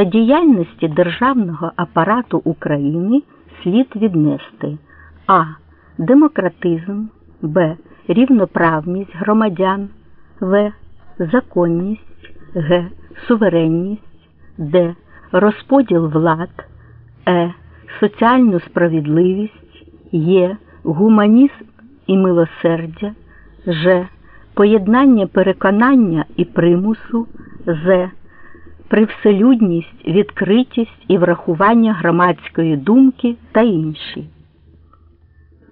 та діяльності державного апарату України слід віднести а. Демократизм, б. Рівноправність громадян, в. Законність, г. Суверенність, д. Розподіл влад, е. Соціальну справедливість, є. Гуманізм і милосердя, ж. Поєднання переконання і примусу, з. Привселюдність, відкритість і врахування громадської думки та інші.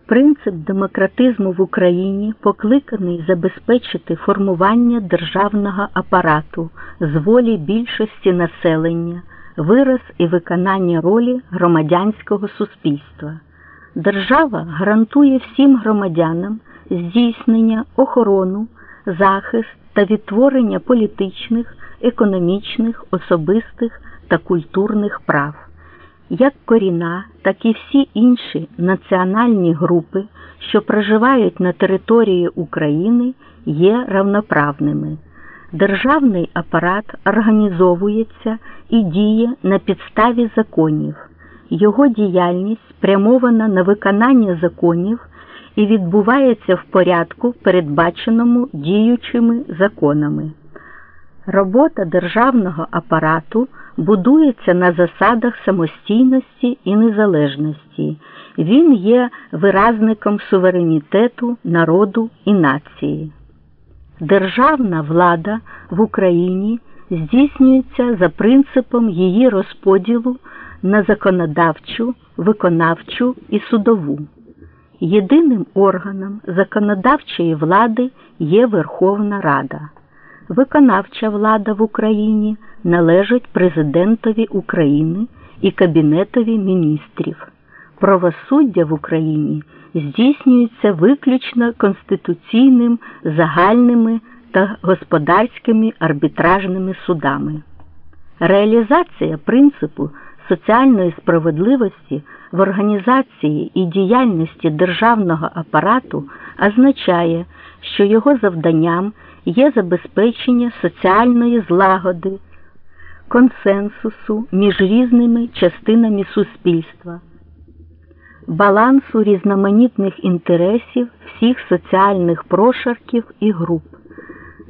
Принцип демократизму в Україні покликаний забезпечити формування державного апарату з волі більшості населення, вираз і виконання ролі громадянського суспільства. Держава гарантує всім громадянам здійснення, охорону, захист та відтворення політичних, економічних, особистих та культурних прав. Як коріна, так і всі інші національні групи, що проживають на території України, є равноправними. Державний апарат організовується і діє на підставі законів. Його діяльність спрямована на виконання законів і відбувається в порядку, передбаченому діючими законами. Робота державного апарату будується на засадах самостійності і незалежності. Він є виразником суверенітету народу і нації. Державна влада в Україні здійснюється за принципом її розподілу на законодавчу, виконавчу і судову. Єдиним органом законодавчої влади є Верховна Рада. Виконавча влада в Україні належить Президентові України і Кабінетові міністрів. Правосуддя в Україні здійснюється виключно конституційним, загальними та господарськими арбітражними судами. Реалізація принципу соціальної справедливості в організації і діяльності державного апарату означає, що його завданням є забезпечення соціальної злагоди, консенсусу між різними частинами суспільства, балансу різноманітних інтересів всіх соціальних прошарків і груп.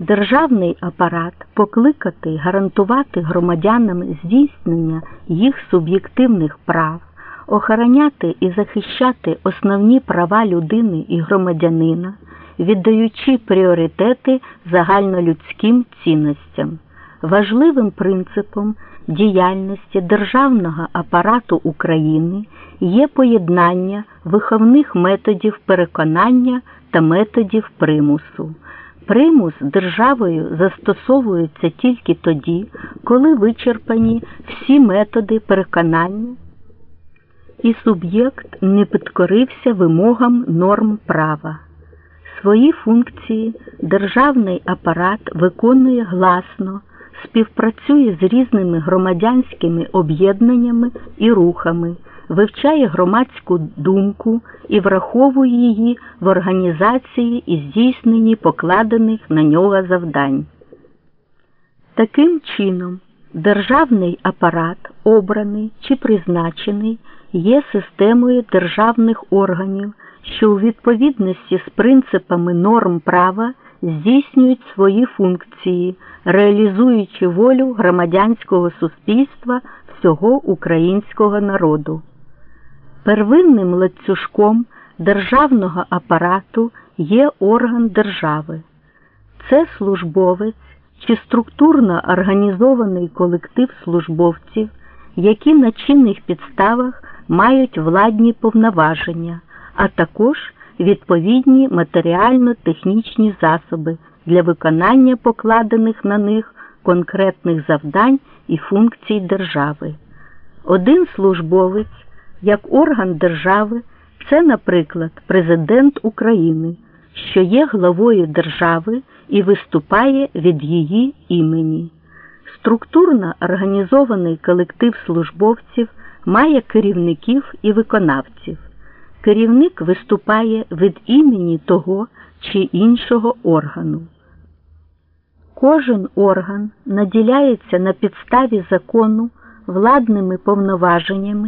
Державний апарат покликати гарантувати громадянам здійснення їх суб'єктивних прав, охороняти і захищати основні права людини і громадянина, віддаючи пріоритети загальнолюдським цінностям. Важливим принципом діяльності державного апарату України є поєднання виховних методів переконання та методів примусу. Примус державою застосовується тільки тоді, коли вичерпані всі методи переконання і суб'єкт не підкорився вимогам норм права. Свої функції державний апарат виконує гласно, співпрацює з різними громадянськими об'єднаннями і рухами вивчає громадську думку і враховує її в організації і здійсненні покладених на нього завдань. Таким чином, державний апарат, обраний чи призначений, є системою державних органів, що у відповідності з принципами норм права здійснюють свої функції, реалізуючи волю громадянського суспільства всього українського народу. Первинним ланцюжком державного апарату є орган держави. Це службовець чи структурно організований колектив службовців, які на чинних підставах мають владні повноваження, а також відповідні матеріально-технічні засоби для виконання покладених на них конкретних завдань і функцій держави. Один службовець як орган держави, це, наприклад, Президент України, що є главою держави і виступає від її імені. Структурно організований колектив службовців має керівників і виконавців. Керівник виступає від імені того чи іншого органу. Кожен орган наділяється на підставі закону владними повноваженнями